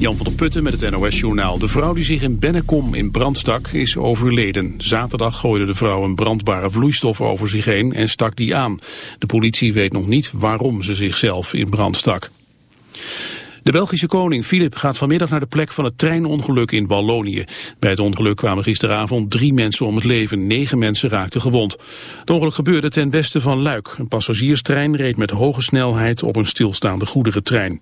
Jan van der Putten met het NOS-journaal. De vrouw die zich in Bennekom in brand stak is overleden. Zaterdag gooide de vrouw een brandbare vloeistof over zich heen en stak die aan. De politie weet nog niet waarom ze zichzelf in brand stak. De Belgische koning Filip gaat vanmiddag naar de plek van het treinongeluk in Wallonië. Bij het ongeluk kwamen gisteravond drie mensen om het leven. Negen mensen raakten gewond. Het ongeluk gebeurde ten westen van Luik. Een passagierstrein reed met hoge snelheid op een stilstaande goederentrein.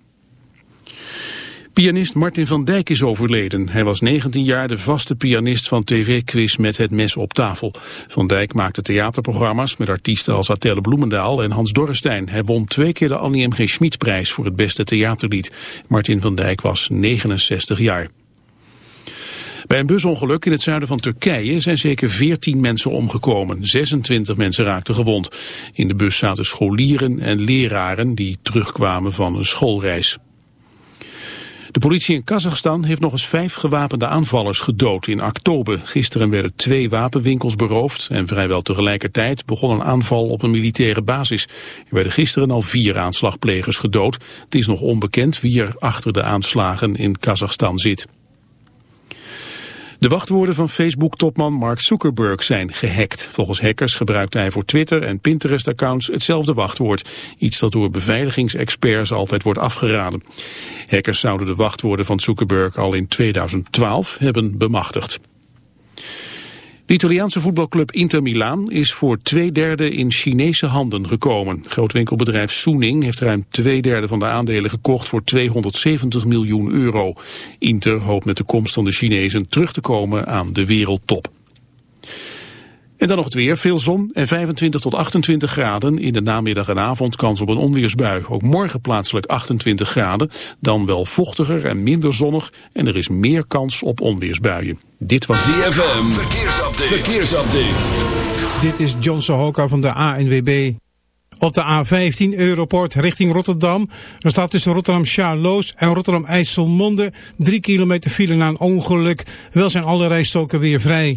Pianist Martin van Dijk is overleden. Hij was 19 jaar de vaste pianist van tv-quiz met het mes op tafel. Van Dijk maakte theaterprogramma's met artiesten als Atelle Bloemendaal en Hans Dorrestein. Hij won twee keer de Annie M. G. Schmid-prijs voor het beste theaterlied. Martin van Dijk was 69 jaar. Bij een busongeluk in het zuiden van Turkije zijn zeker 14 mensen omgekomen. 26 mensen raakten gewond. In de bus zaten scholieren en leraren die terugkwamen van een schoolreis. De politie in Kazachstan heeft nog eens vijf gewapende aanvallers gedood in oktober. Gisteren werden twee wapenwinkels beroofd en vrijwel tegelijkertijd begon een aanval op een militaire basis. Er werden gisteren al vier aanslagplegers gedood. Het is nog onbekend wie er achter de aanslagen in Kazachstan zit. De wachtwoorden van Facebook-topman Mark Zuckerberg zijn gehackt. Volgens hackers gebruikte hij voor Twitter en Pinterest-accounts hetzelfde wachtwoord. Iets dat door beveiligingsexperts altijd wordt afgeraden. Hackers zouden de wachtwoorden van Zuckerberg al in 2012 hebben bemachtigd. De Italiaanse voetbalclub Inter Milaan is voor twee derde in Chinese handen gekomen. Grootwinkelbedrijf Soening heeft ruim twee derde van de aandelen gekocht voor 270 miljoen euro. Inter hoopt met de komst van de Chinezen terug te komen aan de wereldtop. En dan nog het weer. Veel zon en 25 tot 28 graden. In de namiddag en avond kans op een onweersbui. Ook morgen plaatselijk 28 graden. Dan wel vochtiger en minder zonnig. En er is meer kans op onweersbuien. Dit was ZFM. Verkeersupdate. Verkeersupdate. Dit is John Sohoka van de ANWB. Op de A15 Europort richting Rotterdam. Er staat tussen Rotterdam Charloes en Rotterdam IJsselmonde 3 kilometer file na een ongeluk. Wel zijn alle rijstoken weer vrij.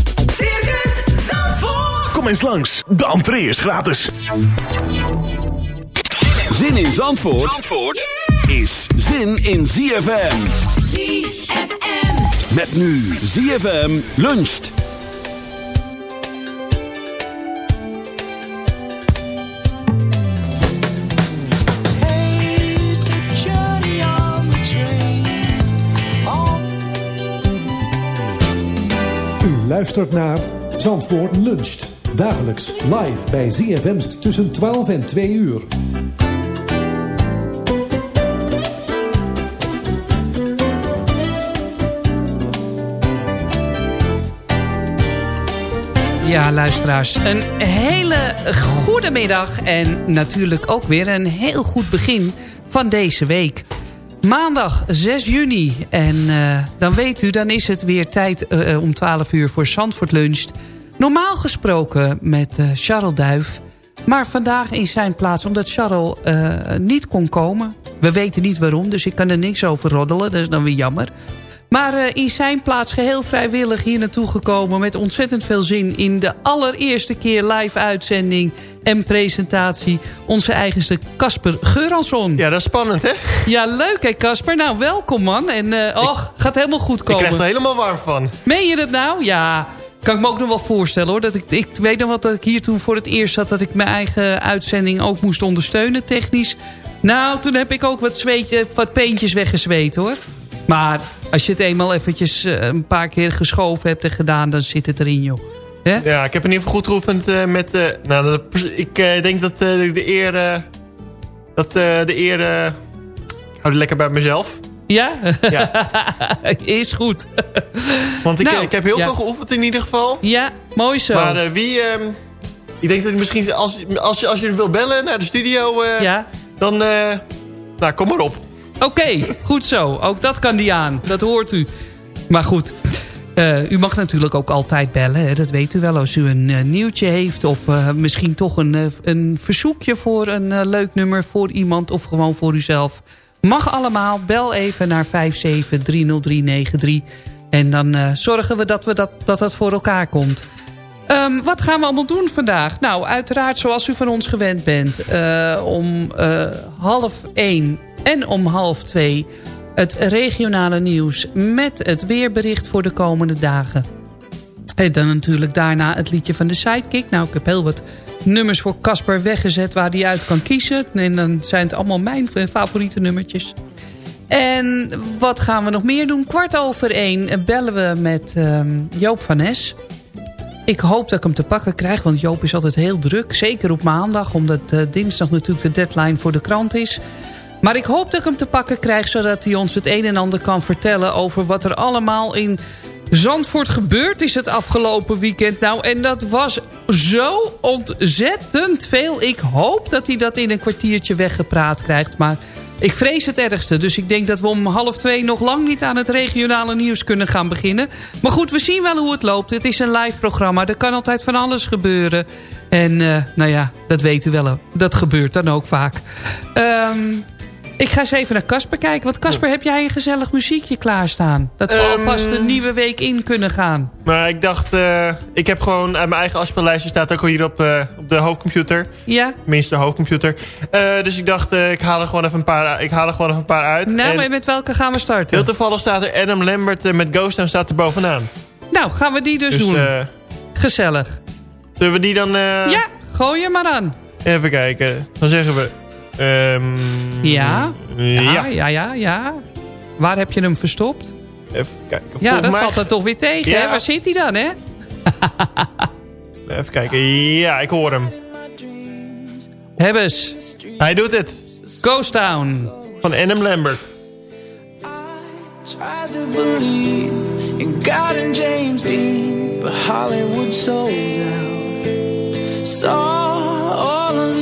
Kom eens langs, de entree is gratis. Zin in Zandvoort, Zandvoort is zin in ZFM. ZFM. Met nu ZFM luncht. U luistert naar Zandvoort Luncht. Dagelijks live bij ZFM tussen 12 en 2 uur. Ja, luisteraars, een hele goede middag en natuurlijk ook weer een heel goed begin van deze week. Maandag 6 juni en eh, dan weet u, dan is het weer tijd eh, om 12 uur voor Zandvoort Lunch. Normaal gesproken met eh, Charles Duif, maar vandaag in zijn plaats omdat Charles eh, niet kon komen. We weten niet waarom, dus ik kan er niks over roddelen, dat is dan weer jammer. Maar eh, in zijn plaats geheel vrijwillig hier naartoe gekomen... met ontzettend veel zin in de allereerste keer live uitzending en presentatie. Onze eigenste Casper Geuransson. Ja, dat is spannend, hè? Ja, leuk hè Casper. Nou, welkom man. En uh, och, gaat helemaal goed Ik komen. krijg er helemaal warm van. Meen je dat nou? Ja, kan ik me ook nog wel voorstellen hoor. Dat ik, ik weet nog wat dat ik hier toen voor het eerst zat... dat ik mijn eigen uitzending ook moest ondersteunen technisch. Nou, toen heb ik ook wat, zweetje, wat peentjes weggezweet hoor. Maar als je het eenmaal eventjes eh, een paar keer geschoven hebt en gedaan... dan zit het erin joh. Hè? Ja, ik heb in ieder geval goed geoefend eh, met... eh, nou, ik denk dat de eer... dat de eer... hou het lekker bij mezelf. Ja? Ja. Is goed. Want ik, Nou, ik heb heel ja. veel geoefend in ieder geval. ja, mooi zo. Maar eh, wie... ehm, ik denk dat ik misschien... Als, als, je, als je wil bellen naar de studio... eh, ja? Dan... eh, nou, kom maar op. Oké, goed zo. Ook dat kan die aan. Dat hoort u. Maar goed. u mag natuurlijk ook altijd bellen. Hè? Dat weet u wel. Als u een nieuwtje heeft. Of misschien toch een, een verzoekje voor een leuk nummer voor iemand. Of gewoon voor uzelf. Mag allemaal. Bel even naar 5730393. En dan eh, zorgen we dat, we dat, dat dat voor elkaar komt. Ehm, wat gaan we allemaal doen vandaag? Nou, uiteraard zoals u van ons gewend bent. eh, om eh, half één en om half twee... het regionale nieuws met het weerbericht voor de komende dagen. En dan natuurlijk daarna het liedje van de Sidekick. Nou, ik heb heel wat nummers voor Casper weggezet waar hij uit kan kiezen. En dan zijn het allemaal mijn favoriete nummertjes. En wat gaan we nog meer doen? Kwart over één bellen we met ehm, Joop van Nes... Ik hoop dat ik hem te pakken krijg, want Joop is altijd heel druk. Zeker op maandag, omdat eh, dinsdag natuurlijk de deadline voor de krant is. Maar ik hoop dat ik hem te pakken krijg... zodat hij ons het een en ander kan vertellen... over wat er allemaal in Zandvoort gebeurd is het afgelopen weekend. Nou, en dat was zo ontzettend veel. Ik hoop dat hij dat in een kwartiertje weggepraat krijgt. Maar ik vrees het ergste. Dus ik denk dat we om half twee nog lang niet aan het regionale nieuws kunnen gaan beginnen. Maar goed, we zien wel hoe het loopt. Het is een live programma. Er kan altijd van alles gebeuren. En eh, nou ja, dat weet u wel. Dat gebeurt dan ook vaak. Ehm, ik ga eens even naar Casper kijken. Want Casper, heb jij een gezellig muziekje klaarstaan? Dat we Ehm. alvast een nieuwe week in kunnen gaan. Maar ik dacht... eh, ik heb gewoon... uit mijn eigen afspeellijstje staat ook al hier op, eh, op de hoofdcomputer. Ja? Tenminste, de hoofdcomputer. Eh, dus ik dacht, eh, ik haal er gewoon even een paar, ik haal er gewoon even een paar uit. Nou, En en met welke gaan we starten? heel toevallig staat er Adam Lambert eh, met Ghost Town staat er bovenaan. Nou, gaan we die dus, Dus doen. eh, Gezellig. zullen we die dan... eh, ja, gooi je maar aan. Even kijken. Dan zeggen we... ehm, Ja? Ja, Ja. ja. Waar heb je hem verstopt? Even kijken. Ja, dat mij- valt er toch weer tegen, Ja. hè? Waar zit hij dan, hè? Even kijken. Ja, ik hoor hem. Hebbes. Hij doet het. Ghost Town. Van Adam Lambert. Tried to believe in God and James Dean, but Hollywood sold out. Saw all of the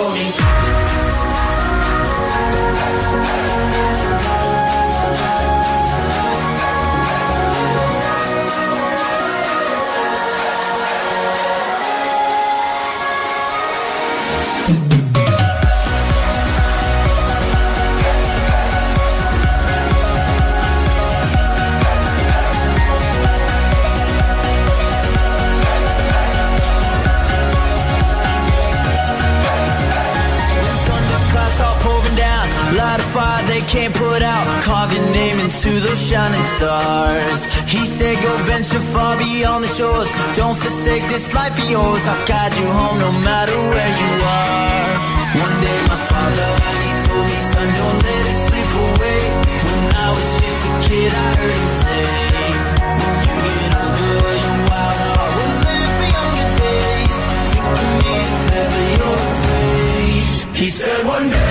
Rolling Stone. Can't put out. Carve your name into those shining stars. He said, Go venture far beyond the shores. Don't forsake this life of yours. I'll guide you home no matter where you are. One day, my father, he told me, Son, don't let it slip away. When I was just a kid, I heard him say, When you get wild heart will live for younger days. Me afraid. He said one day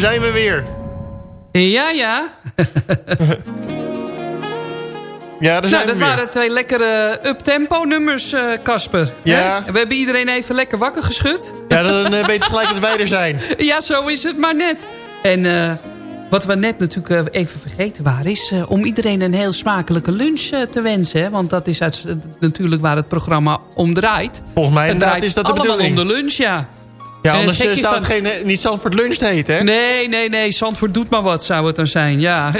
daar zijn we weer. Ja, ja. Ja, Nou, dat weer. waren twee lekkere up-tempo nummers, eh, Casper. Ja. Hè? We hebben iedereen even lekker wakker geschud. Ja, dan eh, weet je gelijk dat wij er zijn. Ja, zo is het maar net. En eh, wat we net natuurlijk eh, even vergeten waren... is eh, om iedereen een heel smakelijke lunch eh, te wensen. Hè? Want dat is uit, natuurlijk waar het programma om draait. Volgens mij draait is dat de allemaal bedoeling. om de lunch, ja. Ja, En anders eh, zou het geen, eh, niet Zandvoort lunch heten, hè? Nee, nee, nee. Zandvoort doet maar wat, zou het dan zijn, ja.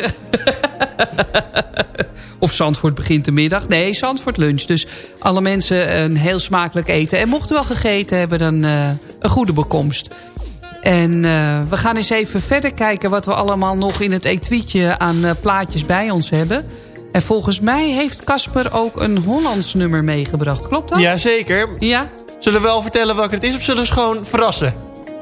of Zandvoort begint de middag. Nee, Zandvoort lunch. Dus alle mensen een heel smakelijk eten. En mochten we al gegeten hebben, dan eh, een goede bekomst. En eh, we gaan eens even verder kijken wat we allemaal nog in het etuietje aan eh, plaatjes bij ons hebben. En volgens mij heeft Casper ook een Hollands nummer meegebracht. Klopt dat? Jazeker. Ja? Zullen we wel vertellen welke het is of zullen we ze gewoon verrassen?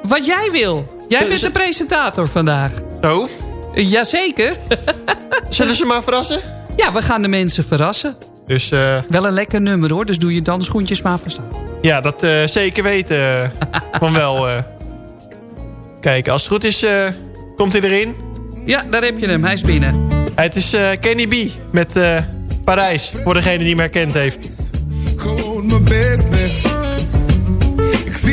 Wat jij wil. Jij Zullen bent ze- de presentator vandaag. Zo? Eh, Jazeker. Zullen ze maar verrassen? Ja, we gaan de mensen verrassen. Dus eh, Wel een lekker nummer hoor, dus doe je dan schoentjes maar verstaan. ja, dat eh, zeker weten van wel. eh. Kijk, als het goed is, eh, komt hij erin. Ja, daar heb je hem, hij is binnen. Het is eh, Kenny B met eh, Parijs, voor degene die hem herkend heeft. Gewoon mijn business.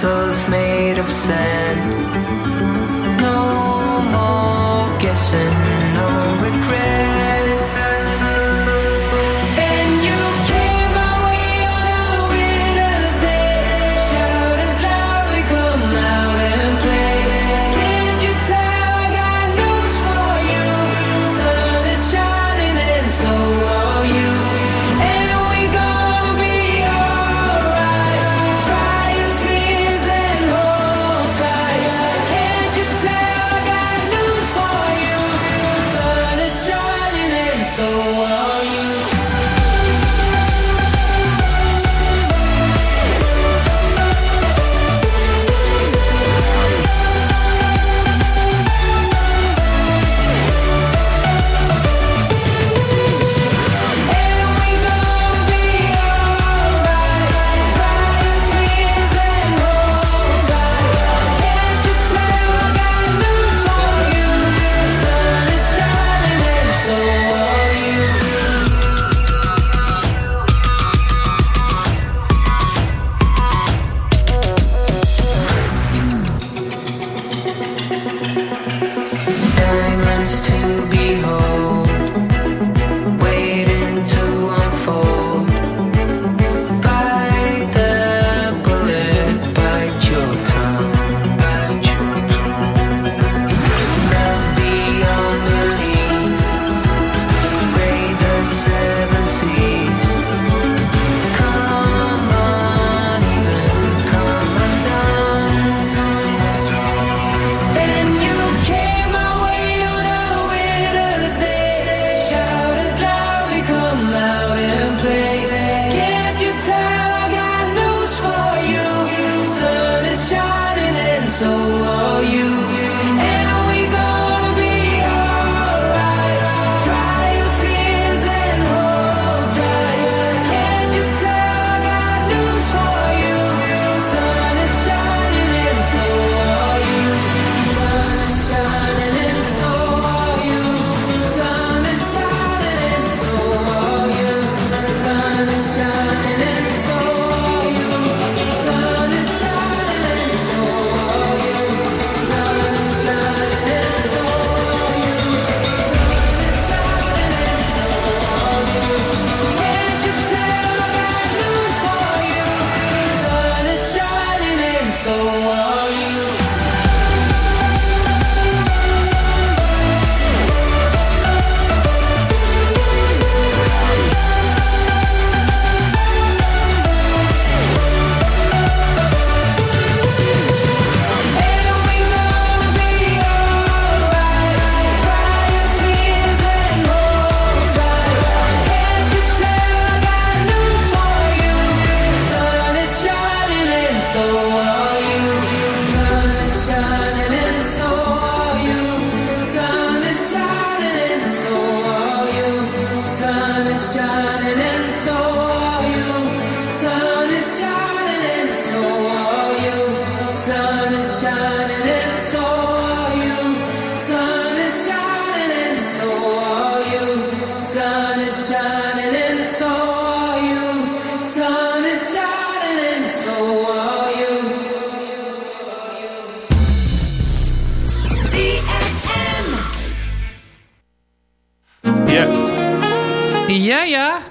castles made of sand. No more guessing.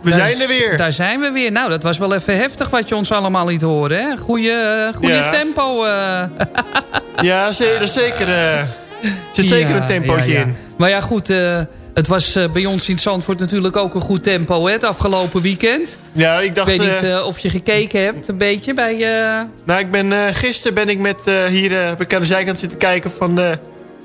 We Daar- zijn er weer. Daar zijn we weer. Nou, dat was wel even heftig wat je ons allemaal liet horen. Hè? Goeie, eh, goeie Ja. tempo. eh. ja ze- er is zeker, eh, er zit zeker Ja, een tempootje ja, in. Maar ja, goed. het was bij ons in Zandvoort natuurlijk ook een goed tempo. Hè, het afgelopen weekend. Ja, ik dacht... Ik weet niet of je gekeken hebt een beetje bij... eh, Nou, ik ben, gisteren ben ik met hier aan de zijkant zitten kijken van...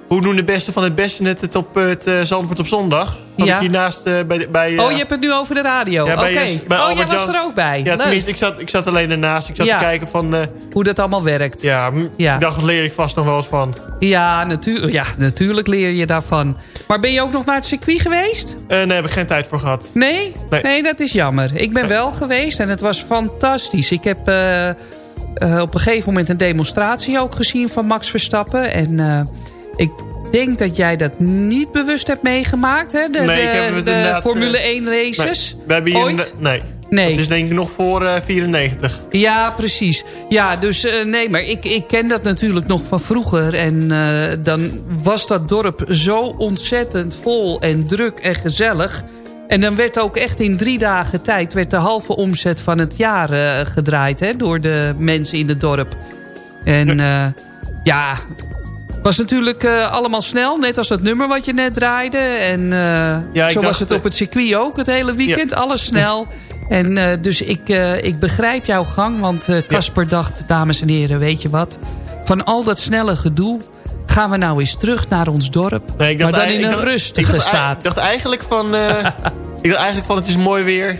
eh, hoe doen de beste van het beste net het op het eh, Zandvoort op zondag. Dat Ja. ik hiernaast eh, bij... bij eh, Oh, je hebt het nu over de radio. Ja, Oké. eh, Oh, jij was er ook bij. Ja, Leuk. tenminste, ik zat, ik zat alleen ernaast. Ik zat Ja. te kijken van... eh, Hoe dat allemaal werkt. ja, Ja. ik dacht, daar leer ik vast nog wel wat van. Ja, natuur, ja, natuurlijk leer je daarvan. Maar ben je ook nog naar het circuit geweest? Eh nee, heb ik geen tijd voor gehad. Nee? Nee. dat is jammer. Ik ben wel geweest en het was fantastisch. Ik heb eh, eh, op een gegeven moment een demonstratie ook gezien van Max Verstappen. En eh, ik denk dat jij dat niet bewust hebt meegemaakt, hè? De, Nee, ik de- heb het de inderdaad, Formule eh, 1 races. Nee, we hebben hier... Ooit? een- Nee. Nee. Het is denk ik nog voor eh 94. Ja, precies. Ja, dus eh, nee, maar ik, ik ken dat natuurlijk nog van vroeger. En eh, dan was dat dorp zo ontzettend vol en druk en gezellig. En dan werd ook echt in drie dagen tijd... werd de halve omzet van het jaar eh, gedraaid hè, door de mensen in het dorp. En eh, ja, was natuurlijk eh, allemaal snel. Net als dat nummer wat je net draaide. En eh, Ja, ik zo was het op het circuit ook het hele weekend. Alles snel. En eh, dus ik, eh, ik begrijp jouw gang. Want eh, Casper dacht, dames en heren, weet je wat? Van al dat snelle gedoe gaan we nou eens terug naar ons dorp. Nee, maar dan in een dacht- rustige ik dacht, ei- staat. Ik dacht eigenlijk van... eh, ik dacht eigenlijk van het is mooi weer.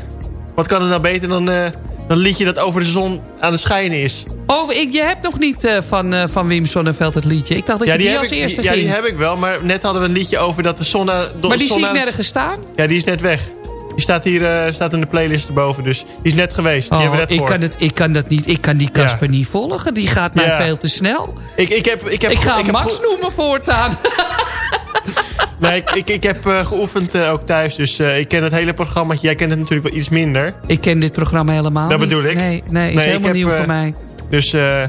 Wat kan het nou beter dan, eh, dan een liedje dat over de zon aan het schijnen is. Oh, ik, je hebt nog niet eh, van, eh, van Wim Sonneveld het liedje. Ik dacht dat Ja je die, als ik, eerste ja, ging. die heb ik wel. Maar net hadden we een liedje over dat de zon... de maar die zie ik nergens staan. Ja, die is net weg. Die staat hier eh, staat in de playlist erboven. Dus die is net geweest. Die Oh, hebben we net ik, gehoord. kan het, ik kan dat niet. Ik kan die Casper niet volgen. Die gaat mij Ja. veel te snel. Ik, ik heb, ik heb, ik ga ik hem heb Max noemen voortaan. Nee, ik, ik, ik heb geoefend ook thuis. Dus ik ken het hele programma. Jij kent het natuurlijk wel iets minder. Ik ken dit programma helemaal Dat niet. bedoel ik. Nee, nee is Nee, ik helemaal heb, nieuw voor mij. Dus eh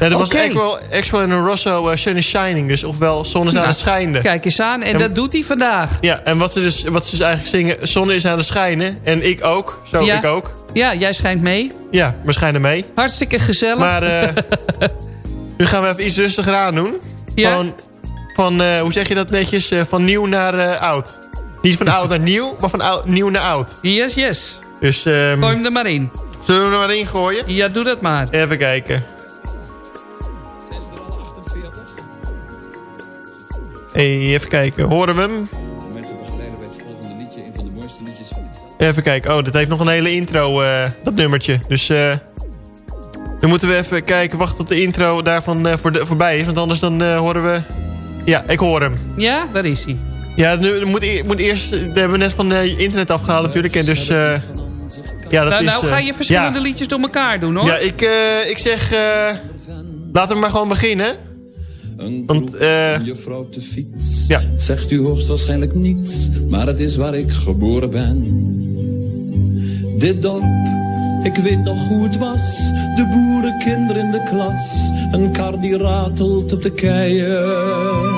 ja, dat was Oké. Axel, Axel en Rosso uh, Sun is Shining. Dus ofwel zon is aan Nou, het schijnen. Kijk eens aan. En, En- dat doet hij vandaag. Ja, en wat ze, dus, wat ze dus eigenlijk zingen... Zon is aan het schijnen. En ik ook. Zo, Ja. ik ook. Ja, jij schijnt mee. Ja, we schijnen mee. Hartstikke gezellig. Maar eh, nu gaan we even iets rustiger aan doen. Ja? Van, van eh, hoe zeg je dat netjes? Eh, van nieuw naar eh, oud. Niet van oud naar nieuw, maar van oud, nieuw naar oud. Yes, yes. Dus ehm, Gooi hem er maar in. Zullen we er maar in gooien? Ja, doe dat maar. Even kijken. Hey, even kijken. Horen we hem? Even kijken. Oh, dit heeft nog een hele intro, eh, dat nummertje. Dus eh dan moeten we even kijken. Wachten tot de intro daarvan eh, voor de, voorbij is. Want anders dan horen we... Ja, ik hoor hem. Ja, daar is hij. Ja, nu moet, e- moet eerst... Dat hebben we net van internet afgehaald natuurlijk. En dus... eh, ja, dat nou, is, nou eh, ga je verschillende ja. liedjes door elkaar doen, hoor. Ja, ik, eh, ik zeg... eh, laten we maar gewoon beginnen. Want, eh... juffrouw op de fiets. Ja. Het zegt u hoogstwaarschijnlijk niets, maar het is waar ik geboren ben. Dit dorp, ik weet nog hoe het was. De boerenkinderen in de klas. Een kar die ratelt op de keien.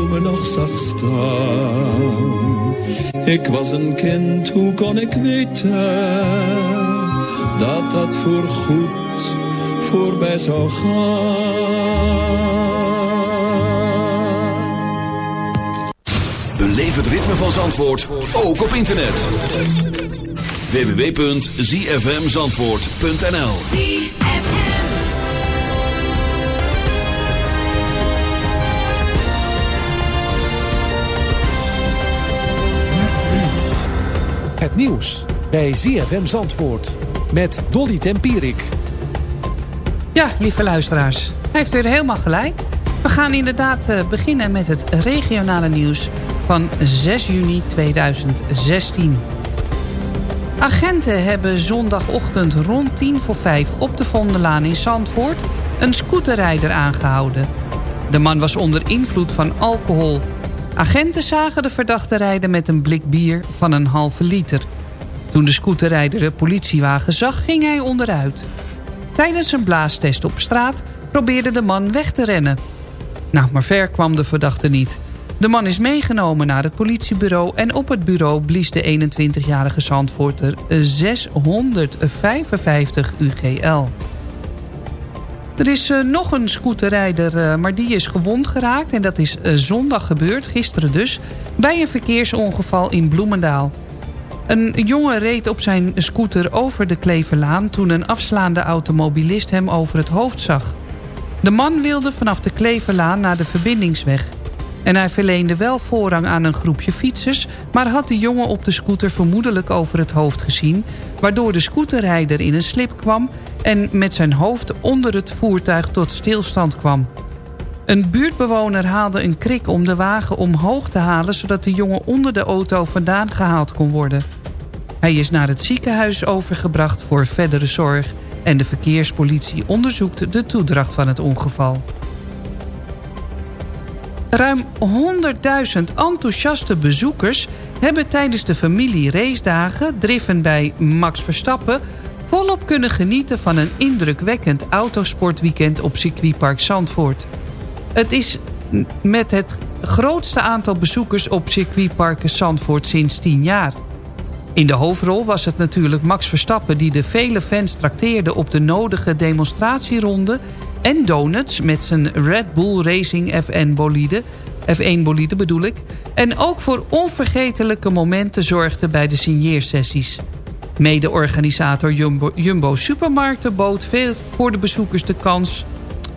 nog zag staan. Ik was een kind, hoe kon ik weten dat dat voor goed voorbij zou gaan? Beleef het ritme van Zandvoort, ook op internet. www.zfmzandvoort.nl Het nieuws bij ZFM Zandvoort met Dolly Tempierik. Ja, lieve luisteraars. Hij heeft weer helemaal gelijk. We gaan inderdaad eh, beginnen met het regionale nieuws van 6 juni 2016. Agenten hebben zondagochtend rond 10 voor 5 op de Vondelaan in Zandvoort... een scooterrijder aangehouden. De man was onder invloed van alcohol. Agenten zagen de verdachte rijden met een blik bier van een halve liter. Toen de scooterrijder de politiewagen zag, ging hij onderuit. Tijdens een blaastest op straat probeerde de man weg te rennen. Nou, maar ver kwam de verdachte niet. De man is meegenomen naar het politiebureau... en op het bureau blies de 21-jarige Zandvoorter 655 UGL. Er is uh, nog een scooterrijder, uh, maar die is gewond geraakt... en dat is uh, zondag gebeurd, gisteren dus... bij een verkeersongeval in Bloemendaal. Een jongen reed op zijn scooter over de Kleverlaan... toen een afslaande automobilist hem over het hoofd zag. De man wilde vanaf de Kleverlaan naar de verbindingsweg... En hij verleende wel voorrang aan een groepje fietsers... maar had de jongen op de scooter vermoedelijk over het hoofd gezien... waardoor de scooterrijder in een slip kwam... en met zijn hoofd onder het voertuig tot stilstand kwam. Een buurtbewoner haalde een krik om de wagen omhoog te halen... zodat de jongen onder de auto vandaan gehaald kon worden. Hij is naar het ziekenhuis overgebracht voor verdere zorg... en de verkeerspolitie onderzoekt de toedracht van het ongeval. Ruim 100.000 enthousiaste bezoekers hebben tijdens de familie racedagen... driven bij Max Verstappen... volop kunnen genieten van een indrukwekkend autosportweekend op circuitpark Zandvoort. Het is met het grootste aantal bezoekers op circuitparken Zandvoort sinds 10 jaar. In de hoofdrol was het natuurlijk Max Verstappen... die de vele fans trakteerde op de nodige demonstratieronde en donuts met zijn Red Bull Racing F1 bolide, F1 bolide bedoel ik. En ook voor onvergetelijke momenten zorgde bij de signeersessies. Mede-organisator Jumbo, Supermarkten bood veel voor de bezoekers de kans...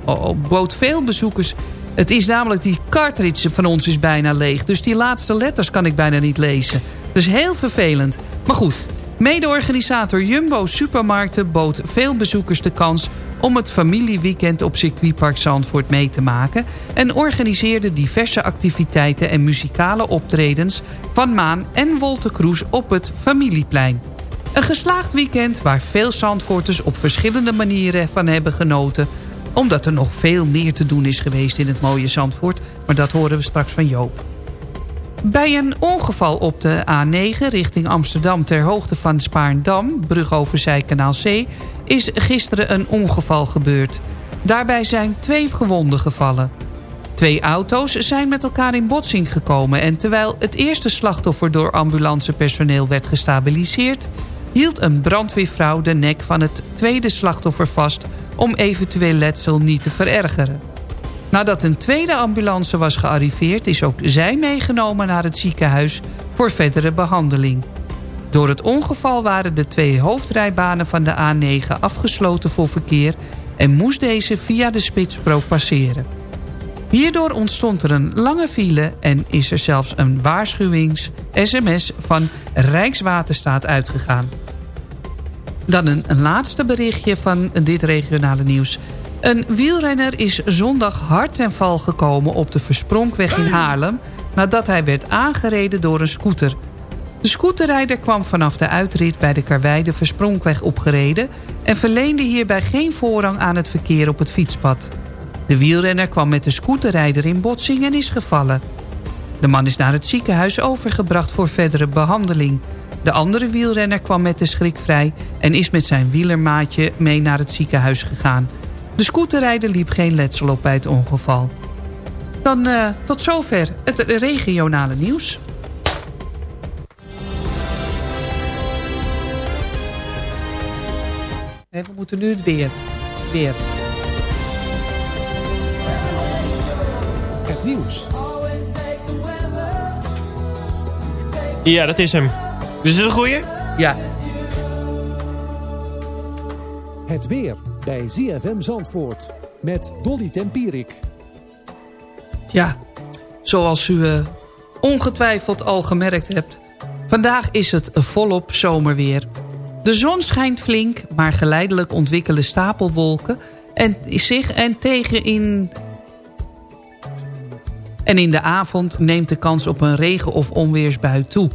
Oh, oh, bood veel bezoekers... Het is namelijk die cartridge van ons is bijna leeg. Dus die laatste letters kan ik bijna niet lezen. Dus heel vervelend. Maar goed, mede-organisator Jumbo Supermarkten bood veel bezoekers de kans om het familieweekend op circuitpark Zandvoort mee te maken... en organiseerde diverse activiteiten en muzikale optredens... van Maan en Wolter Kroes op het Familieplein. Een geslaagd weekend waar veel Zandvoorters op verschillende manieren van hebben genoten... omdat er nog veel meer te doen is geweest in het mooie Zandvoort... maar dat horen we straks van Joop. Bij een ongeval op de A9 richting Amsterdam ter hoogte van Spaarndam... brug over Zijkanaal C, is gisteren een ongeval gebeurd. Daarbij zijn twee gewonden gevallen. Twee auto's zijn met elkaar in botsing gekomen... en terwijl het eerste slachtoffer door ambulancepersoneel werd gestabiliseerd... hield een brandweervrouw de nek van het tweede slachtoffer vast... om eventueel letsel niet te verergeren. Nadat een tweede ambulance was gearriveerd... is ook zij meegenomen naar het ziekenhuis voor verdere behandeling. Door het ongeval waren de twee hoofdrijbanen van de A9 afgesloten voor verkeer... en moest deze via de Spitsbrook passeren. Hierdoor ontstond er een lange file en is er zelfs een waarschuwings-sms van Rijkswaterstaat uitgegaan. Dan een laatste berichtje van dit regionale nieuws. Een wielrenner is zondag hard ten val gekomen op de Verspronkweg in Haarlem... nadat hij werd aangereden door een scooter. De scooterrijder kwam vanaf de uitrit bij de Karweide Verspronkweg opgereden... en verleende hierbij geen voorrang aan het verkeer op het fietspad. De wielrenner kwam met de scooterrijder in botsing en is gevallen. De man is naar het ziekenhuis overgebracht voor verdere behandeling. De andere wielrenner kwam met de schrik vrij... en is met zijn wielermaatje mee naar het ziekenhuis gegaan. De scooterrijder liep geen letsel op bij het ongeval. Dan uh, tot zover het regionale nieuws. we moeten nu het weer. Weer. Het nieuws. Ja, dat is hem. Is het een goeie? Ja. Het weer bij ZFM Zandvoort met Dolly Tempierik. Ja, zoals u uh, ongetwijfeld al gemerkt hebt... vandaag is het volop zomerweer. De zon schijnt flink, maar geleidelijk ontwikkelen stapelwolken... en zich en tegen in... En in de avond neemt de kans op een regen- of onweersbui toe.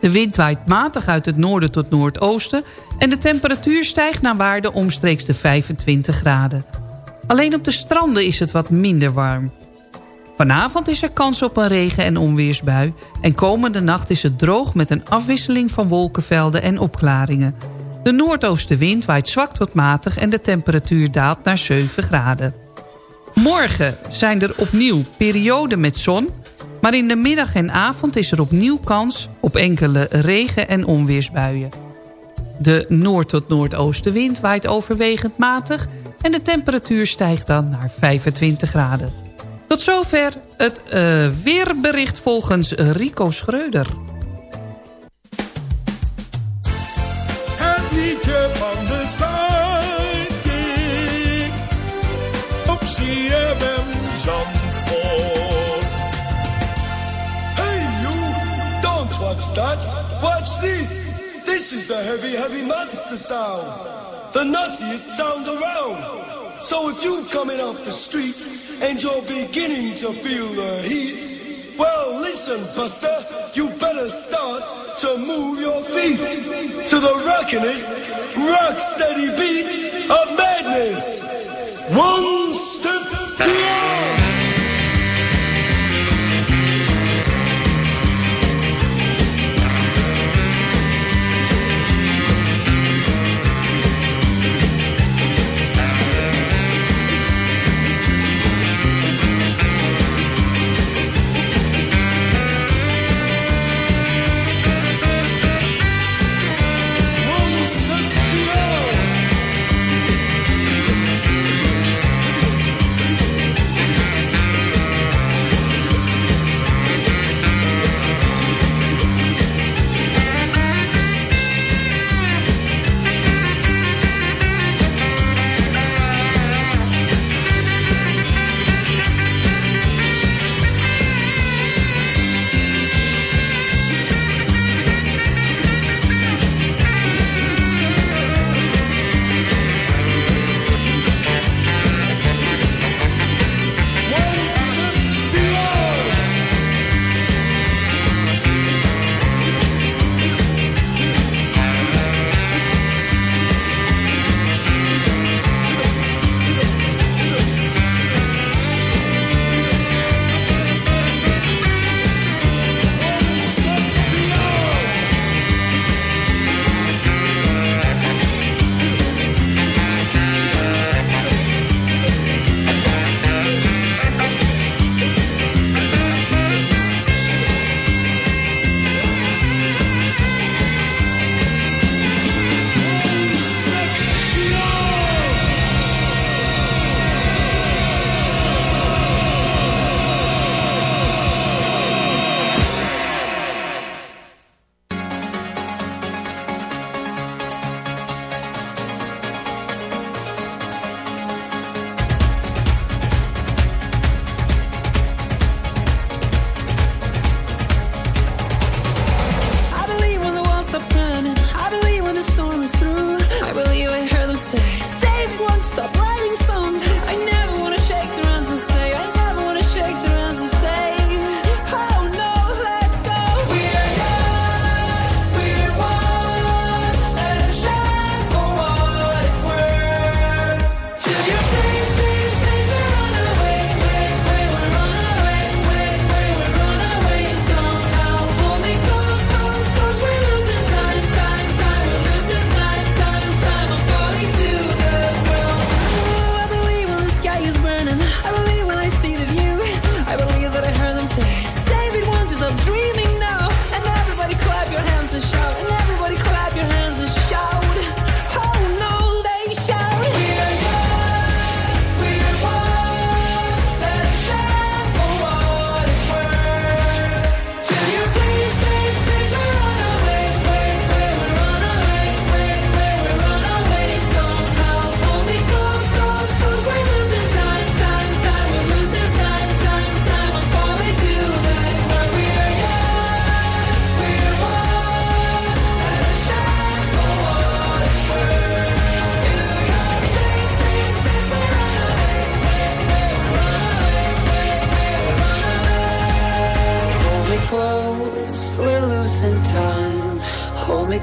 De wind waait matig uit het noorden tot noordoosten... en de temperatuur stijgt naar waarde omstreeks de 25 graden. Alleen op de stranden is het wat minder warm. Vanavond is er kans op een regen- en onweersbui... en komende nacht is het droog met een afwisseling van wolkenvelden en opklaringen. De noordoostenwind waait zwak tot matig en de temperatuur daalt naar 7 graden. Morgen zijn er opnieuw perioden met zon... maar in de middag en avond is er opnieuw kans op enkele regen- en onweersbuien. De noord- tot noordoostenwind waait overwegend matig... en de temperatuur stijgt dan naar 25 graden. Tot zover het uh, weerbericht volgens Rico Schreuder. Het liedje van de that. Watch this. This is the heavy, heavy monster sound. The nuttiest sound around. So if you're coming off the street and you're beginning to feel the heat, well, listen, Buster, you better start to move your feet to the rockinest, rock steady beat of madness. One step beyond.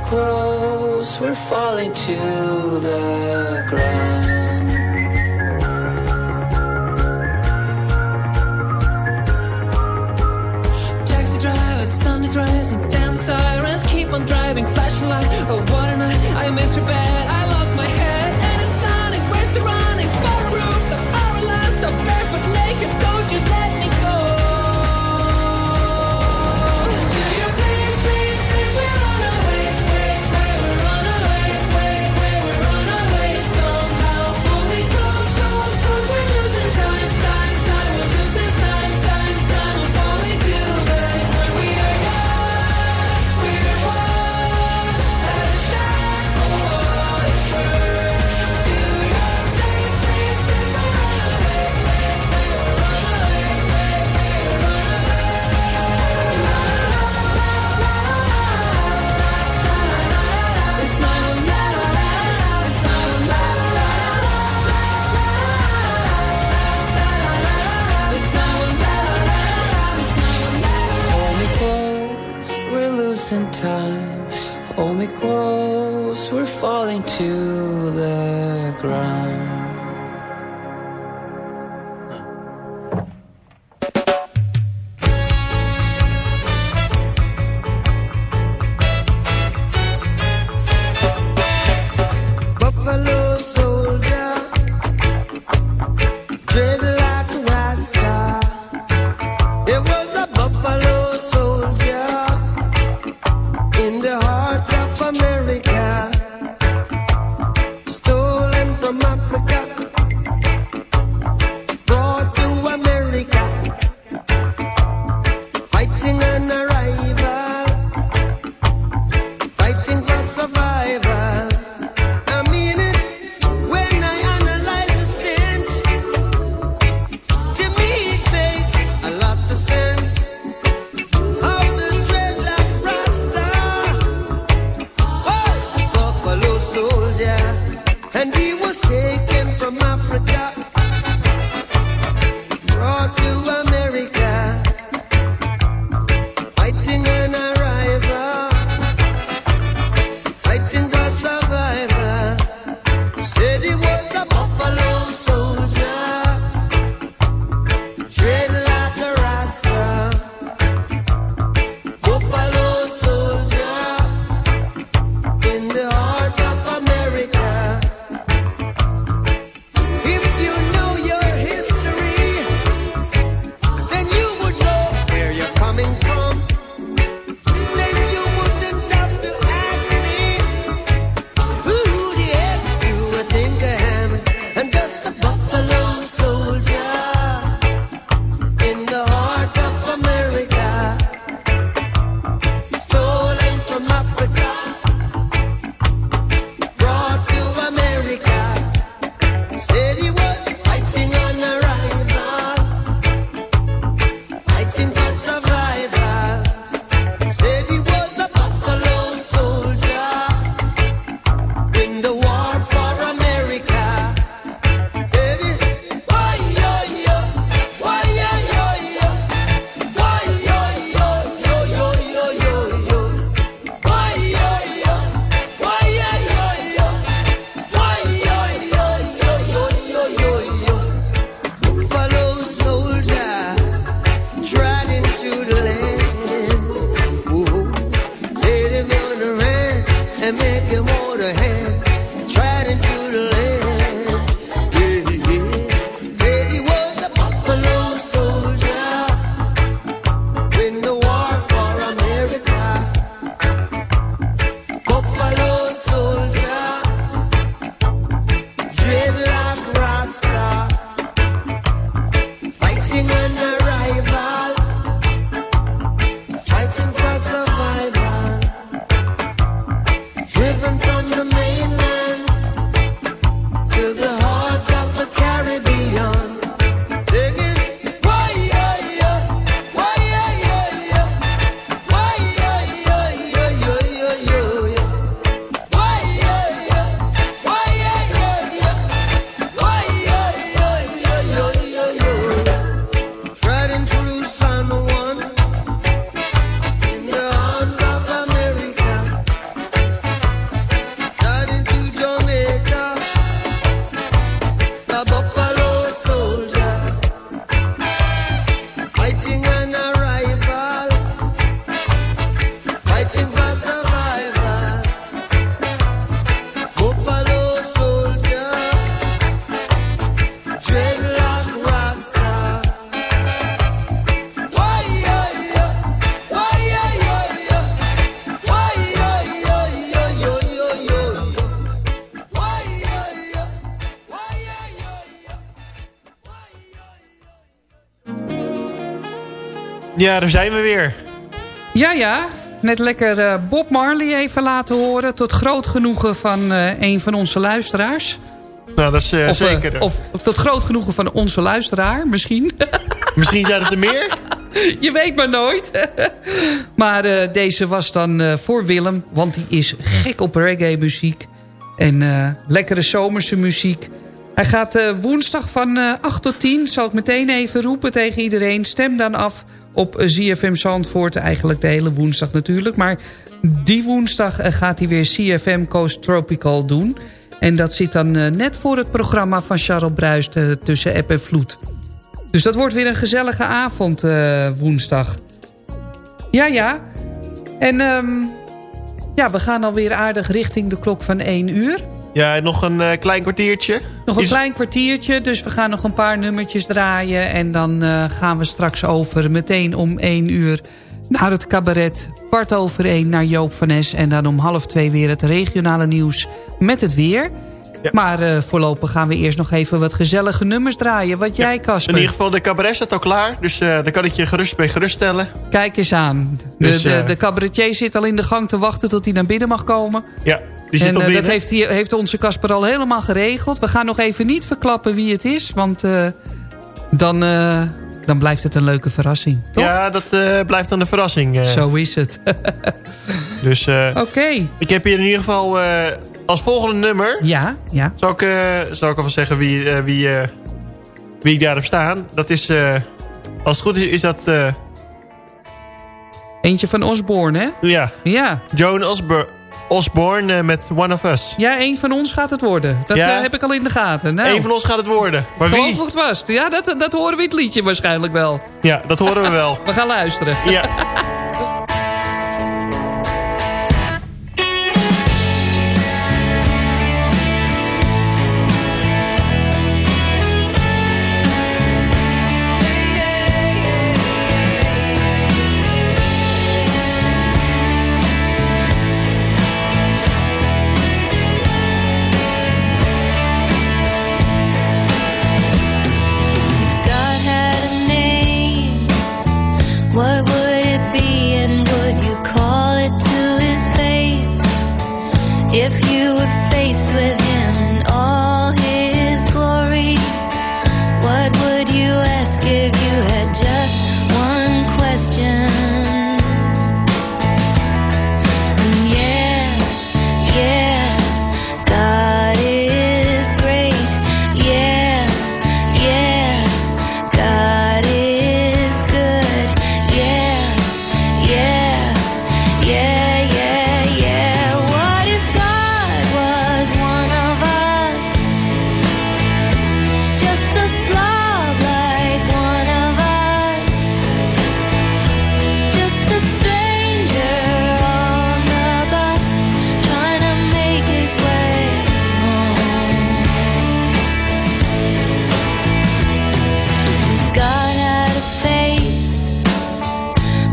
close, we're falling to the ground. Ground. Ja, daar zijn we weer. Ja, ja. Net lekker eh, Bob Marley even laten horen. Tot groot genoegen van eh, een van onze luisteraars. Nou, dat is eh, of, zeker. of, of tot groot genoegen van onze luisteraar, misschien. Misschien zijn het er meer. Je weet maar nooit. maar deze was dan voor Willem. Want die is gek op reggae muziek. En lekkere zomerse muziek. Hij gaat woensdag van eh 8 tot 10. Zal ik meteen even roepen tegen iedereen. Stem dan af op ZFM Zandvoort. Eigenlijk de hele woensdag natuurlijk. Maar die woensdag eh, gaat hij weer CFM Coast Tropical doen. En dat zit dan eh, net voor het programma van Charles Bruist eh, tussen app en vloed. Dus dat wordt weer een gezellige avond woensdag. Ja, ja. En ehm, ja, we gaan alweer aardig richting de klok van 1 uur. Ja, nog een eh, klein kwartiertje. Nog een Is- klein kwartiertje, dus we gaan nog een paar nummertjes draaien. En dan eh, gaan we straks over meteen om 1 uur naar het cabaret. Kwart over 1 naar Joop van Es. En dan om half 2 weer het regionale nieuws met het weer. Maar eh, voorlopig gaan we eerst nog even wat gezellige nummers draaien. Wat jij, Casper? In ieder geval, de cabaret staat al klaar. Dus eh daar kan ik je gerust bij geruststellen. Kijk eens aan. De, Dus, de, eh, de cabaretier zit al in de gang te wachten tot hij naar binnen mag komen. Ja, die zit en al binnen. dat heeft, hier, heeft onze Casper al helemaal geregeld. We gaan nog even niet verklappen wie het is. Want dan, dan blijft het een leuke verrassing. Toch? Ja, dat blijft dan een verrassing. Zo is het. Dus Oké. ik heb hier in ieder geval als volgende nummer... Ja, ja. Zal ik, eh, zal ik alvast zeggen wie, eh, wie, eh, wie ik daar heb staan? Dat is, als het goed is, is dat... Eentje van Osborne, hè? ja, Ja. Joan Osborne, Osborne met One of Us. Ja, een van ons gaat het worden. Dat Ja? heb ik al in de gaten. Nou, Eén van ons gaat het worden. Maar wie? het vast. Ja, dat, dat horen we in het liedje waarschijnlijk wel. Ja, dat horen we wel. We gaan luisteren. Ja.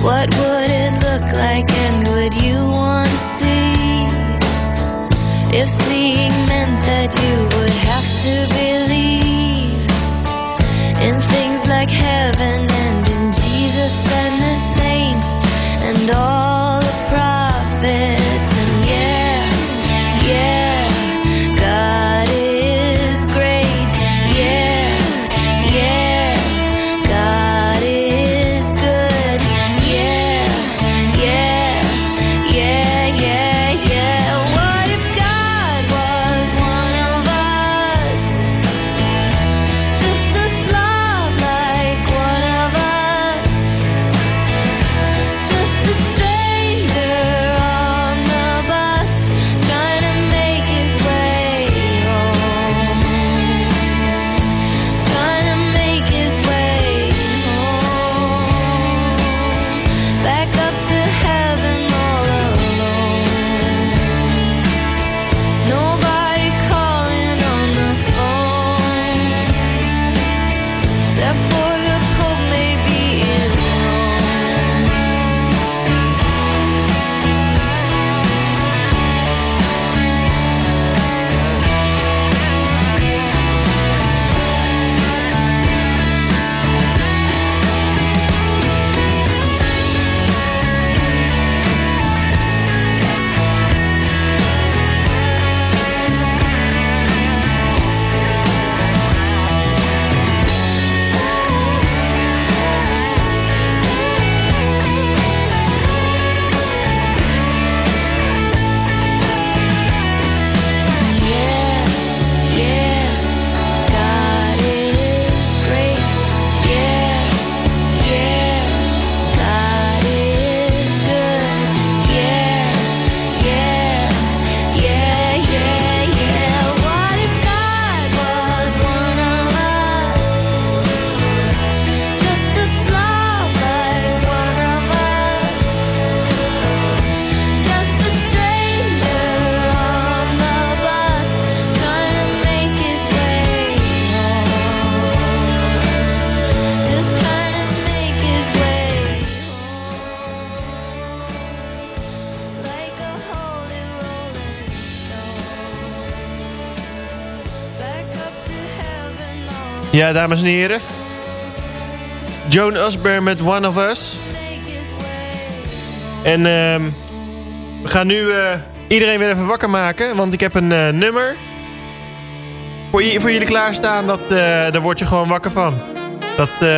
what would it look like and would you want to see? If seeing meant that you would have to believe in things like heaven Ja, dames en heren. Joan Osborne met One of Us. En ehm, we gaan nu eh, iedereen weer even wakker maken. Want ik heb een eh, nummer voor, voor jullie klaarstaan. Dat, eh, daar word je gewoon wakker van. Dat,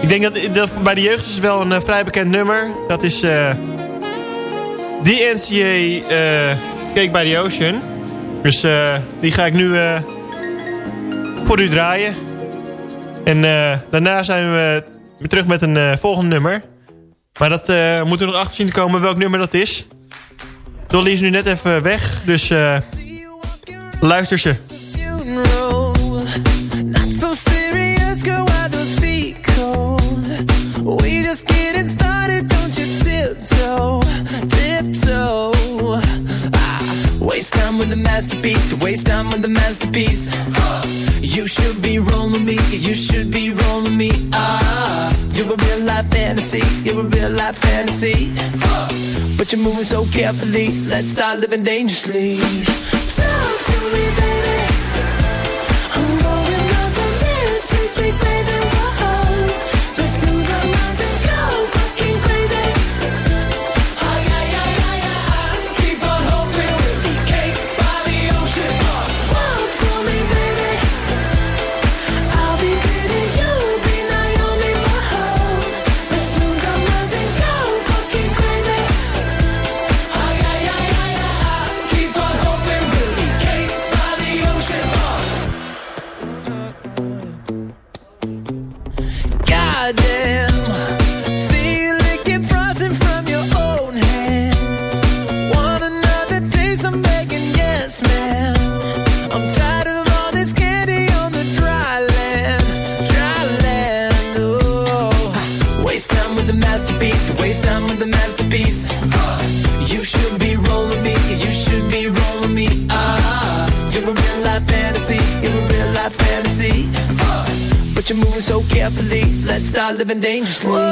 ik denk dat, dat bij de jeugd is wel een vrij bekend nummer. Dat is DNCA Cake by the Ocean. Dus die ga ik nu voor u draaien. En eh, daarna zijn we weer terug met een eh, volgend nummer. Maar dat eh moet er nog achter zien te komen welk nummer dat is. Dolly is nu net even weg, dus luister ze. We just started, don't? Ah, waste time with the masterpiece, to waste time with the masterpiece. You should be rolling me, you should be rolling me. Ah, you're a real life fantasy, you're a real life fantasy. But you're moving so carefully, let's start living dangerously. Talk to me, baby. Living dangerously.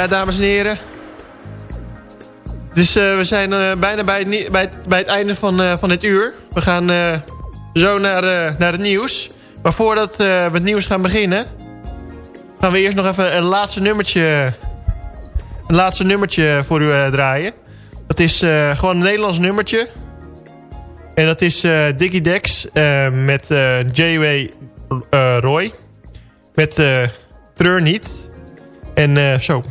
Ja, dames en heren. Dus eh, we zijn eh, bijna bij het, bij, bij het einde van, eh, van dit uur. We gaan zo naar, naar het nieuws. Maar voordat we het nieuws gaan beginnen... gaan we eerst nog even een laatste nummertje... een laatste nummertje voor u draaien. Dat is gewoon een Nederlands nummertje. En dat is Dickie Dex met J.W. Roy. Met Treur niet. En zo.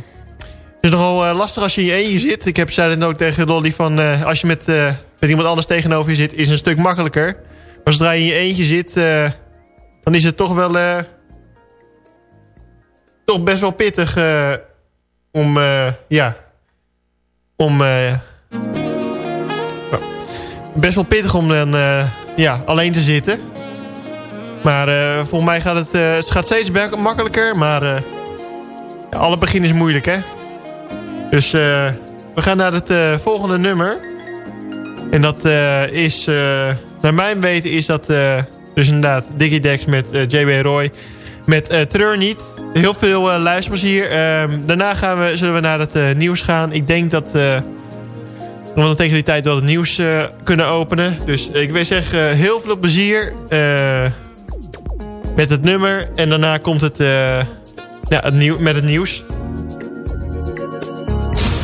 Het is nogal eh, lastig als je in je eentje zit. Ik heb, zei het ook tegen Lolly van... eh, als je met, eh, met iemand anders tegenover je zit... is een stuk makkelijker. Maar zodra je in je eentje zit... dan is het toch wel... toch best wel pittig... om... ja... Om... best wel pittig om dan... ja, alleen te zitten. Maar volgens mij gaat het, het gaat steeds makkelijker. Maar alle begin is moeilijk, hè? Dus eh, we gaan naar het eh, volgende nummer. En dat eh, is, naar mijn weten is dat dus inderdaad Diggy Dex met JB Roy. Met Treur niet. Heel veel luisterplezier. Ehm, daarna gaan we, zullen we naar het nieuws gaan. Ik denk dat... we dan tegen die tijd wel het nieuws kunnen openen. Dus ik wil zeggen, heel veel plezier met het nummer. En daarna komt het, ja, het nieuw, met het nieuws.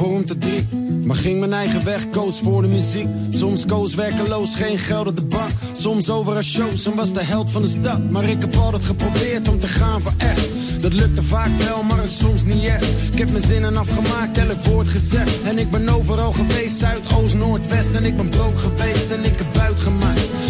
Gevormd te drie. Maar ging mijn eigen weg, koos voor de muziek. Soms koos werkeloos, geen geld op de bank. Soms over een shows en was de held van de stad. Maar ik heb altijd geprobeerd om te gaan voor echt. Dat lukte vaak wel, maar het soms niet echt. Ik heb mijn zinnen afgemaakt, elk woord gezegd. En ik ben overal geweest, Zuid, Oost, Noord, West. En ik ben broke geweest en ik heb buit gemaakt.